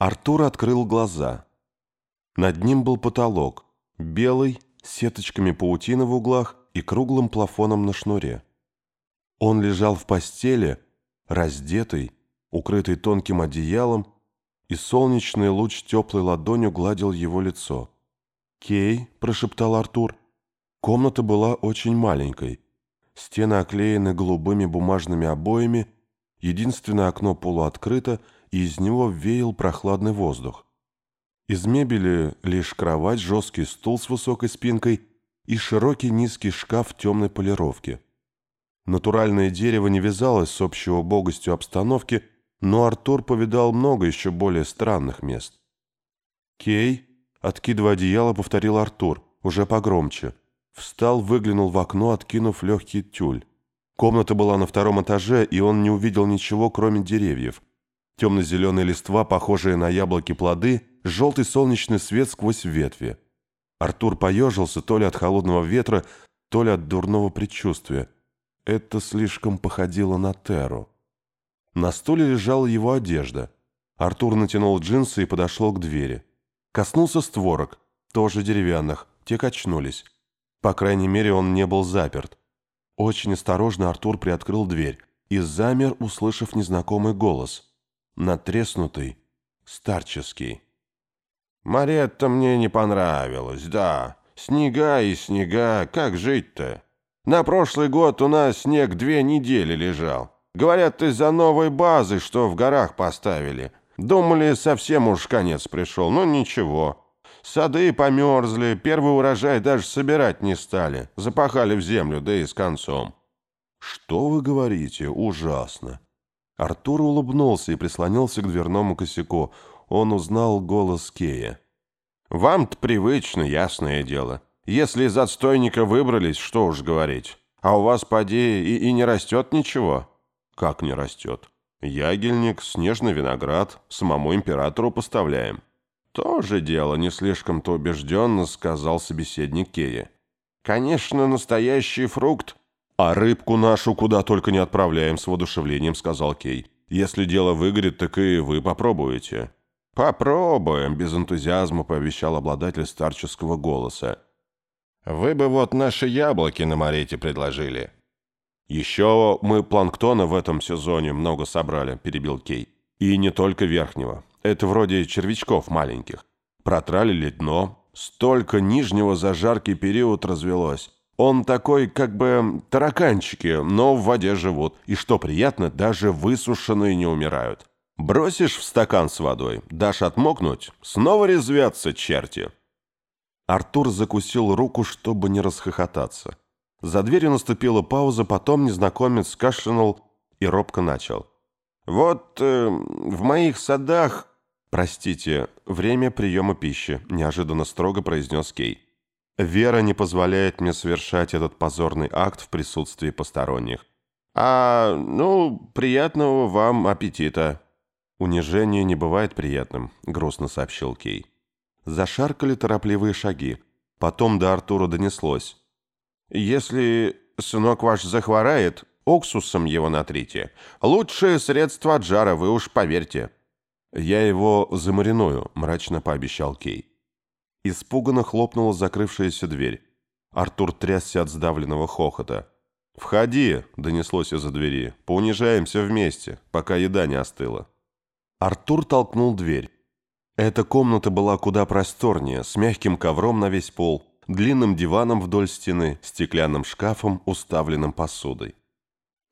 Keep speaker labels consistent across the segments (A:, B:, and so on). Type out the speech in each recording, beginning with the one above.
A: Артур открыл глаза. Над ним был потолок, белый, с сеточками паутины в углах и круглым плафоном на шнуре. Он лежал в постели, раздетый, укрытый тонким одеялом, и солнечный луч теплой ладонью гладил его лицо. «Кей», — прошептал Артур. Комната была очень маленькой. Стены оклеены голубыми бумажными обоями, единственное окно полуоткрыто, и из него веял прохладный воздух. Из мебели лишь кровать, жесткий стул с высокой спинкой и широкий низкий шкаф темной полировки. Натуральное дерево не вязалось с общей убогостью обстановки, но Артур повидал много еще более странных мест. «Кей», откидывая одеяло, повторил Артур, уже погромче. Встал, выглянул в окно, откинув легкий тюль. Комната была на втором этаже, и он не увидел ничего, кроме деревьев. Темно-зеленые листва, похожие на яблоки плоды, желтый солнечный свет сквозь ветви. Артур поежился то ли от холодного ветра, то ли от дурного предчувствия. Это слишком походило на Теру. На стуле лежала его одежда. Артур натянул джинсы и подошел к двери. Коснулся створок, тоже деревянных, те качнулись. По крайней мере, он не был заперт. Очень осторожно Артур приоткрыл дверь и замер, услышав незнакомый голос. Натреснутый, старческий.
B: «Маретта мне не понравилась, да. Снега и снега, как жить-то? На прошлый год у нас снег две недели лежал. Говорят, из-за новой базы, что в горах поставили. Думали, совсем уж конец пришел, но ничего. Сады померзли, первый урожай даже собирать не стали. Запахали в землю, да и с концом.
A: «Что вы говорите? Ужасно!» Артур улыбнулся и прислонился к дверному косяку. Он узнал голос Кея.
B: «Вам-то привычно, ясное дело. Если из отстойника выбрались, что уж говорить. А у вас, поди, и, и не растет ничего».
A: «Как не растет? Ягельник, снежный виноград, самому императору поставляем».
B: «Тоже дело, не слишком-то убежденно», — сказал собеседник Кея. «Конечно, настоящий фрукт».
A: «А рыбку нашу куда только не отправляем», — с воодушевлением сказал Кей. «Если дело выгорит, так и вы попробуете».
B: «Попробуем», — без энтузиазма пообещал обладатель старческого голоса. «Вы бы вот наши яблоки на морете предложили».
A: «Еще мы планктона в этом сезоне много собрали», — перебил Кей. «И не только верхнего. Это вроде червячков маленьких. Протралили дно. Столько нижнего за жаркий период развелось. Он такой, как бы, тараканчики, но в воде живут. И что приятно, даже высушенные не умирают. Бросишь в стакан с водой, дашь отмокнуть, снова резвятся черти». Артур закусил руку, чтобы не расхохотаться. За дверью наступила пауза, потом незнакомец кашлянул и робко начал. «Вот э, в моих садах...» «Простите, время приема пищи», – неожиданно строго произнес Кей. «Вера не позволяет мне совершать этот позорный акт в присутствии посторонних».
B: «А, ну, приятного вам аппетита».
A: «Унижение не бывает приятным», – грустно сообщил Кей. Зашаркали торопливые шаги. Потом до Артура донеслось.
B: Если сынок ваш захворает, уксусом его натрите. Лучшее средство от жара, вы уж поверьте».
A: «Я его замариную», — мрачно пообещал Кей. Испуганно хлопнула закрывшаяся дверь. Артур трясся от сдавленного хохота. «Входи», — донеслось из-за двери. «Поунижаемся вместе, пока еда не остыла». Артур толкнул дверь. Эта комната была куда просторнее, с мягким ковром на весь пол, длинным диваном вдоль стены, стеклянным шкафом, уставленным посудой.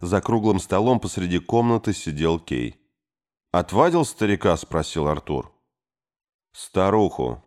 A: За круглым столом посреди комнаты сидел Кей. «Отвадил старика?» – спросил Артур. «Старуху.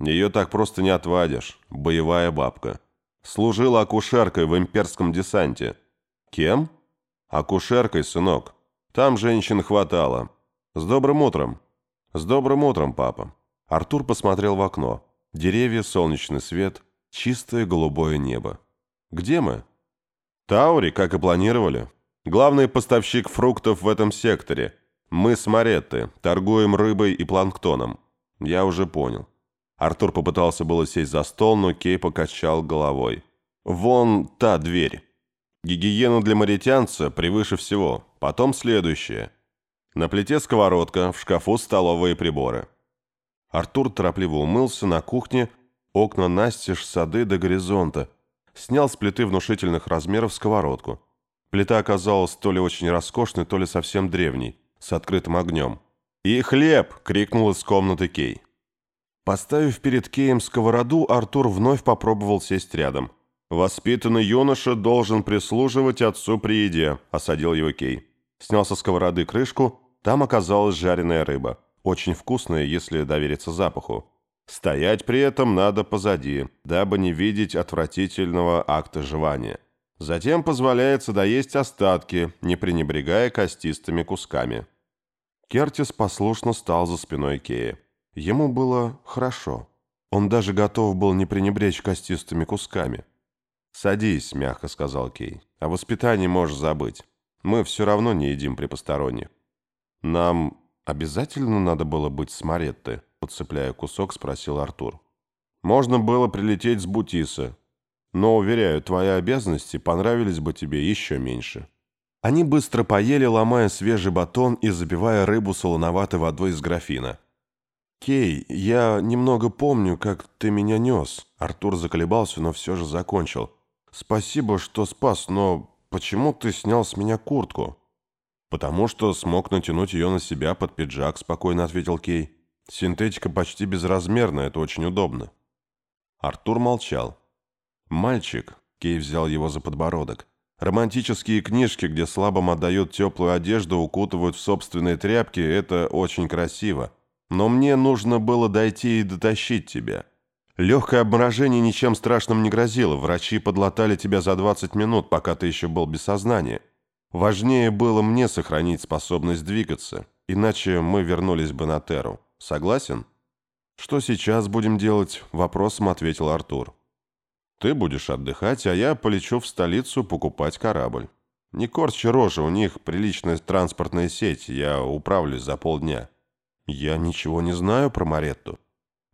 A: Ее так просто не отвадишь. Боевая бабка. Служила акушеркой в имперском десанте. Кем? Акушеркой, сынок. Там женщин хватало. С добрым утром. С добрым утром, папа». Артур посмотрел в окно. Деревья, солнечный свет, чистое голубое небо. Где мы? Таури, как и планировали. Главный поставщик фруктов в этом секторе. Мы с Маретты, торгуем рыбой и планктоном. Я уже понял. Артур попытался было сесть за стол, но Кей покачал головой. Вон та дверь. Гигиена для маритянца превыше всего. Потом следующее. На плите сковородка, в шкафу столовые приборы. Артур торопливо умылся на кухне, окна настежь, сады до горизонта. Снял с плиты внушительных размеров сковородку. Плита оказалась то ли очень роскошной, то ли совсем древней, с открытым огнем. «И хлеб!» — крикнул из комнаты Кей. Поставив перед Кеем сковороду, Артур вновь попробовал сесть рядом. «Воспитанный юноша должен прислуживать отцу при еде», — осадил его Кей. Снял со сковороды крышку, там оказалась жареная рыба. Очень вкусная, если довериться запаху. Стоять при этом надо позади, дабы не видеть отвратительного акта жевания. Затем позволяется доесть остатки, не пренебрегая костистыми кусками. Кертис послушно стал за спиной Кея. Ему было хорошо. Он даже готов был не пренебречь костистыми кусками. «Садись», — мягко сказал Кей. «О воспитании можешь забыть. Мы все равно не едим при посторонних». «Нам обязательно надо было быть с Маретты?» Подцепляя кусок, спросил Артур. «Можно было прилететь с Бутиса. Но, уверяю, твои обязанности понравились бы тебе еще меньше». Они быстро поели, ломая свежий батон и забивая рыбу солоноватой водой из графина. «Кей, я немного помню, как ты меня нес». Артур заколебался, но все же закончил. «Спасибо, что спас, но почему ты снял с меня куртку?» «Потому что смог натянуть ее на себя под пиджак», — спокойно ответил Кей. «Синтетика почти безразмерна, это очень удобно». Артур молчал. «Мальчик», — Кей взял его за подбородок, «романтические книжки, где слабым отдают теплую одежду, укутывают в собственные тряпки, это очень красиво. Но мне нужно было дойти и дотащить тебя. Легкое обморожение ничем страшным не грозило. Врачи подлатали тебя за 20 минут, пока ты еще был без сознания. Важнее было мне сохранить способность двигаться, иначе мы вернулись бы на Терру. Согласен? Что сейчас будем делать? Вопросом ответил Артур. Ты будешь отдыхать, а я полечу в столицу покупать корабль. Не корчи рожи, у них приличная транспортная сеть, я управлюсь за полдня. Я ничего не знаю про Маретту.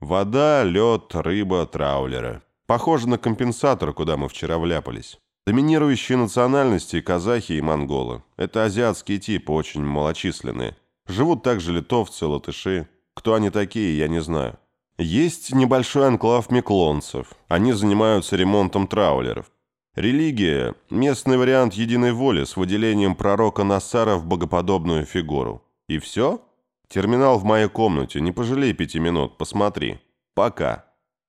A: Вода, лед, рыба, траулеры. Похоже на компенсатор, куда мы вчера вляпались. Доминирующие национальности – казахи и монголы. Это азиатские типы, очень малочисленные. Живут также литовцы, латыши. Кто они такие, я не знаю. Есть небольшой анклав меклонцев. Они занимаются ремонтом траулеров. Религия – местный вариант единой воли с выделением пророка Насара в богоподобную фигуру. И все? Терминал в моей комнате, не пожалей пяти минут, посмотри. Пока».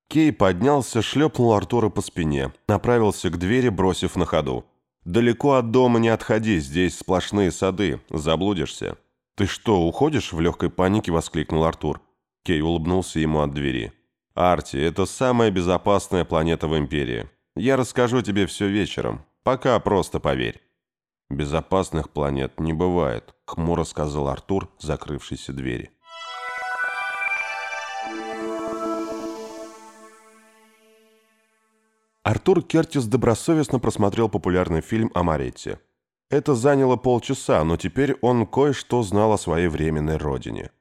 A: Кей поднялся, шлепнул Артура по спине, направился к двери, бросив на ходу. «Далеко от дома не отходи, здесь сплошные сады, заблудишься». «Ты что, уходишь?» – в легкой панике воскликнул Артур. Кей улыбнулся ему от двери. «Арти, это самая безопасная планета в Империи. Я расскажу тебе все вечером. Пока просто поверь». «Безопасных планет не бывает», — хмуро сказал Артур, закрывшийся двери. Артур Кертис добросовестно просмотрел популярный фильм о Маретте. Это заняло полчаса, но теперь он кое-что знал о своей временной родине.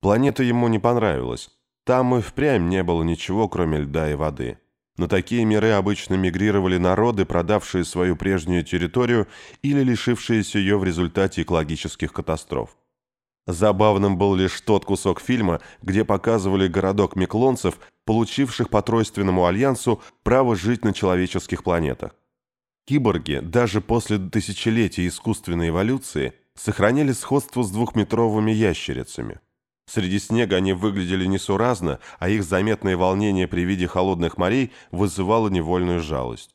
A: Планета ему не понравилась. Там и впрямь не было ничего, кроме льда и воды. На такие миры обычно мигрировали народы, продавшие свою прежнюю территорию или лишившиеся ее в результате экологических катастроф. Забавным был лишь тот кусок фильма, где показывали городок меклонцев, получивших по Тройственному альянсу право жить на человеческих планетах. Киборги, даже после тысячелетий искусственной эволюции, сохраняли сходство с двухметровыми ящерицами. Среди снега они выглядели несуразно, а их заметное волнение при виде холодных морей вызывало невольную жалость.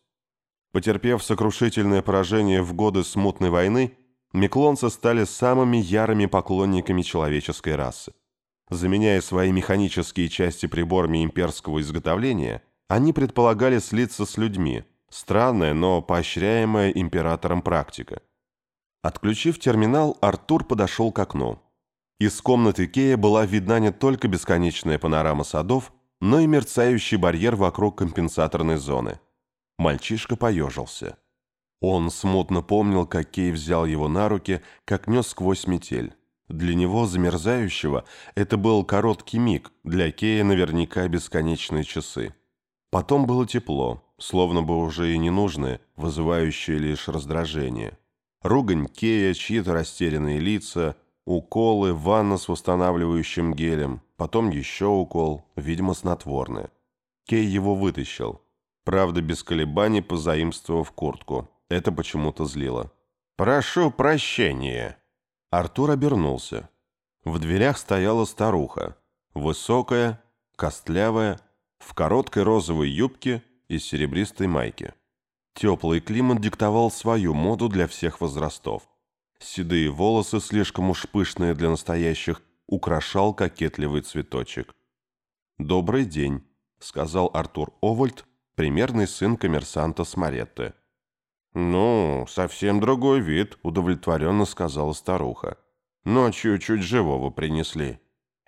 A: Потерпев сокрушительное поражение в годы смутной войны, меклонцы стали самыми ярыми поклонниками человеческой расы. Заменяя свои механические части приборами имперского изготовления, они предполагали слиться с людьми, странная, но поощряемая императором практика. Отключив терминал, Артур подошел к окну. Из комнаты Кея была видна не только бесконечная панорама садов, но и мерцающий барьер вокруг компенсаторной зоны. Мальчишка поежился. Он смутно помнил, как Кей взял его на руки, как нес сквозь метель. Для него, замерзающего, это был короткий миг, для Кея наверняка бесконечные часы. Потом было тепло, словно бы уже и ненужное, вызывающее лишь раздражение. Ругань Кея, чьи-то растерянные лица – Уколы, ванна с восстанавливающим гелем, потом еще укол, видимо, снотворное. Кей его вытащил. Правда, без колебаний позаимствовав куртку. Это почему-то злило.
B: «Прошу прощения».
A: Артур обернулся. В дверях стояла старуха. Высокая, костлявая, в короткой розовой юбке и серебристой майке. Теплый климат диктовал свою моду для всех возрастов. Седые волосы, слишком уж пышные для настоящих, украшал кокетливый цветочек. «Добрый день», — сказал Артур Овальд, примерный сын коммерсанта Смаретты.
B: «Ну, совсем другой вид», — удовлетворенно сказала старуха. «Ночью чуть живого принесли.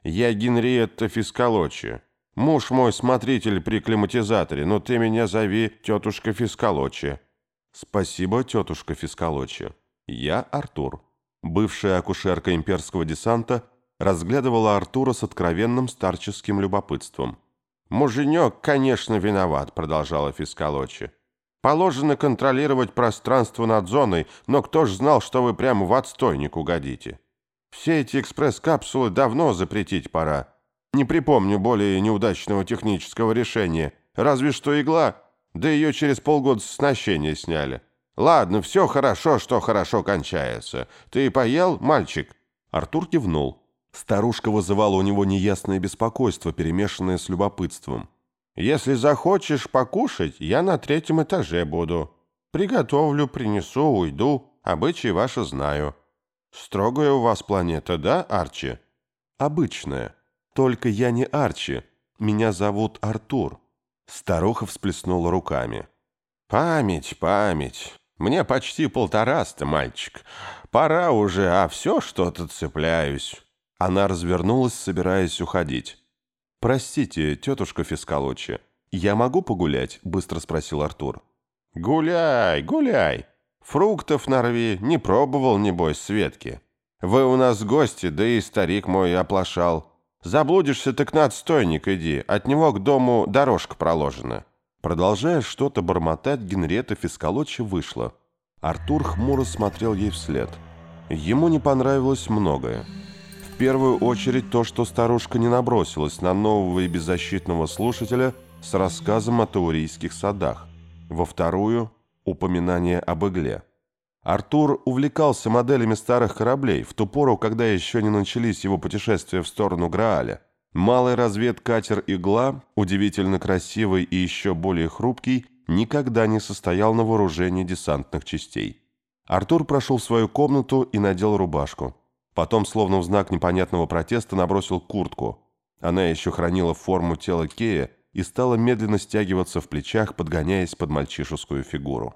B: Я Генриетта Фискалочи. Муж мой смотритель при климатизаторе, но ты меня зови тетушка Фискалочи».
A: «Спасибо, тетушка Фискалочи. Я Артур». Бывшая акушерка имперского десанта разглядывала Артура с откровенным старческим любопытством.
B: «Муженек, конечно, виноват», — продолжала Фискалочи. «Положено контролировать пространство над зоной, но кто ж знал, что вы прямо в отстойник угодите? Все эти экспресс-капсулы давно запретить пора. Не припомню более неудачного технического решения. Разве что игла, да ее через полгода с оснащения сняли. Ладно, все хорошо, что хорошо кончается. Ты поел, мальчик?»
A: Артур кивнул. Старушка вызывала у него неясное беспокойство, перемешанное с любопытством.
B: «Если захочешь покушать, я на третьем этаже буду. Приготовлю, принесу, уйду. Обычаи ваши знаю. Строгая у вас планета, да, Арчи?»
A: «Обычная. Только я не Арчи. Меня зовут Артур». Старуха всплеснула руками.
B: «Память, память. Мне почти полтораста, мальчик. Пора уже, а все что-то цепляюсь».
A: Она развернулась, собираясь уходить. «Простите, тетушка Фискалочи, я могу погулять?» – быстро спросил Артур.
B: «Гуляй, гуляй. Фруктов нарви, не пробовал, небось, Светки. Вы у нас гости, да и старик мой оплошал. Заблудишься, так на отстойник иди, от него к дому дорожка проложена».
A: Продолжая что-то бормотать, Генрета Фискалочи вышла. Артур хмуро смотрел ей вслед. Ему не понравилось многое первую очередь то, что старушка не набросилась на нового и беззащитного слушателя с рассказом о таурийских садах. Во вторую – упоминание об игле. Артур увлекался моделями старых кораблей в ту пору, когда еще не начались его путешествия в сторону Грааля. Малый разведкатер «Игла», удивительно красивый и еще более хрупкий, никогда не состоял на вооружении десантных частей. Артур прошел в свою комнату и надел рубашку. Потом, словно в знак непонятного протеста, набросил куртку. Она еще хранила форму тела Кея и стала медленно стягиваться в плечах, подгоняясь под мальчишескую фигуру.